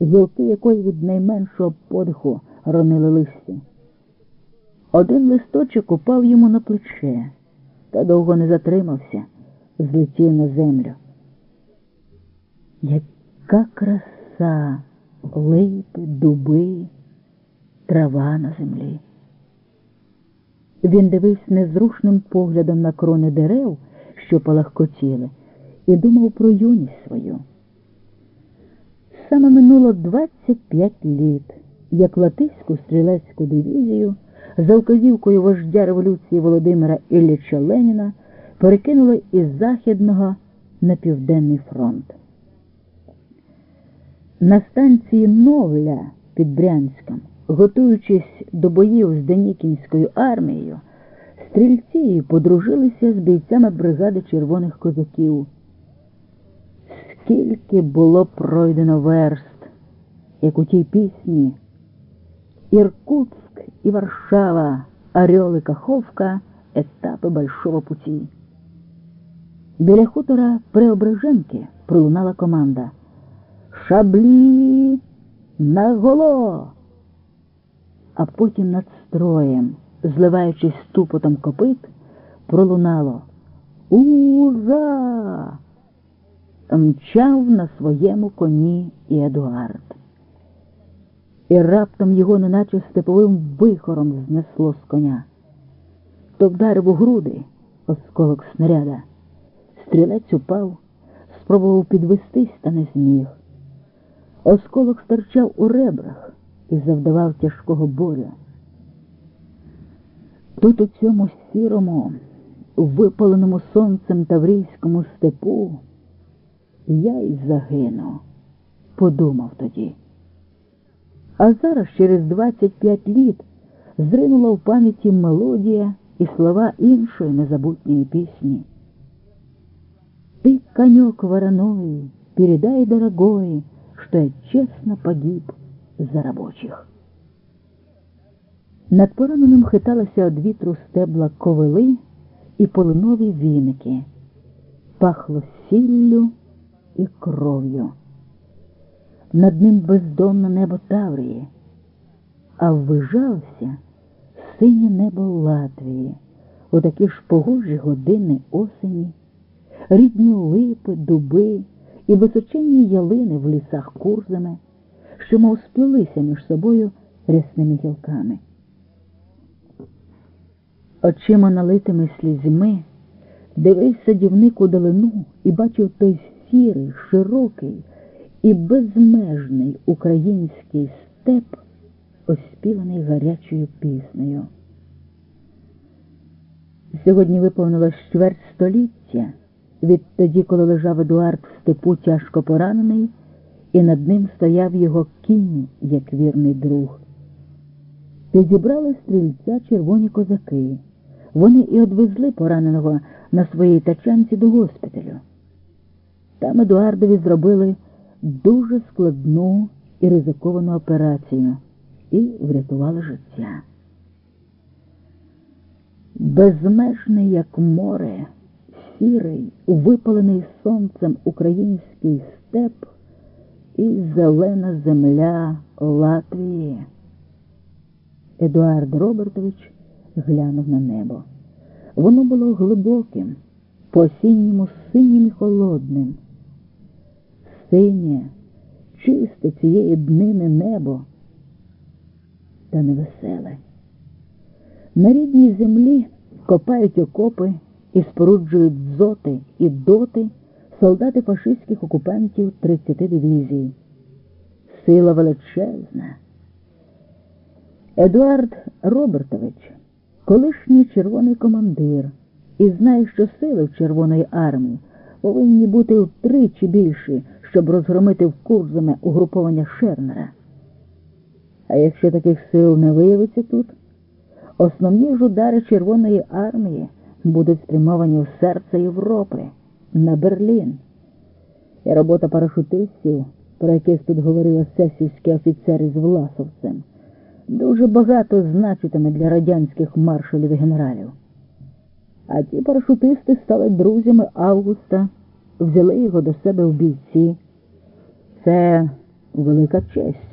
гілки якої від найменшого подиху ронили листя. Один листочок упав йому на плече, та довго не затримався, злетів на землю. Яка краса, липи, дуби, трава на землі. Він дивився незрушним поглядом на крони дерев, що палахкотіли, і думав про юність свою. Саме минуло 25 літ, як Латиську стрілецьку дивізію за вказівкою вождя революції Володимира Ілліча Леніна перекинули із Західного на Південний фронт. На станції Новля під Брянськом, готуючись до боїв з Денікінською армією, стрільці подружилися з бійцями бригади червоних козаків. Скільки було пройдено верст, як у тій пісні Іркутськ і Варшава, Орел і Каховка етапи большого путі. Біля хутора Преображенки пролунала команда Шаблі наголо. А потім над строєм, зливаючись ступотом копит, пролунало Ура! Мчав на своєму коні і Едуард. І раптом його неначе степовим вихором знесло з коня. То вдарив у груди осколок снаряда. Стрілець упав, спробував підвестись, та не зміг. Осколок стирчав у ребрах і завдавав тяжкого болю. Тут у цьому сірому, випаленому сонцем таврійському степу я й загину, подумав тоді. А зараз, через 25 літ, зринула в пам'яті мелодія і слова іншої незабутньої пісні. Ты, конек вороной, передай, дорогой, что я честно погиб за рабочих. Над пораненим хиталися од вітру стебла ковили і полинові віники, пахло сіллю і кров'ю. Над ним бездонне небо Таврії, а ввижався синє небо Латвії у такі ж погожі години осені, рідні липи, дуби і височенні ялини в лісах курзами, що мов сплелися між собою рясними гілками. Очима налитими слізьми дивився садівник у долину і бачив той сірий, широкий і безмежний український степ, оспіваний гарячою піснею. Сьогодні виповнилось чверть століття відтоді, коли лежав Едуард в степу тяжко поранений, і над ним стояв його кінь, як вірний друг. Підібрали стрільця червоні козаки. Вони і одвезли пораненого на своїй тачанці до госпіталю. Там Едуардові зробили дуже складну і ризиковану операцію і врятували життя. Безмежний, як море, сірий, випалений сонцем український степ і зелена земля Латвії. Едуард Робертович глянув на небо. Воно було глибоким, по осінньому синім і холодним. Синє, чисте цієї днини небо, та невеселе. На рідній землі копають окопи і споруджують дзоти і доти солдати фашистських окупантів 30 дивізій. Сила величезна. Едуард Робертович, колишній червоний командир, і знає, що сили в Червоної армії повинні бути втричі більші, щоб розгромити в угруповання Шернера. А якщо таких сил не виявиться тут, основні ж удари Червоної армії будуть спрямовані в серце Європи, на Берлін. І робота парашутистів, про яких тут говорив сесійський офіцер із Власовцем, дуже багато значитиме для радянських маршалів і генералів. А ті парашутисти стали друзями Августа, взяли його до себе в бійці. Це велика честь.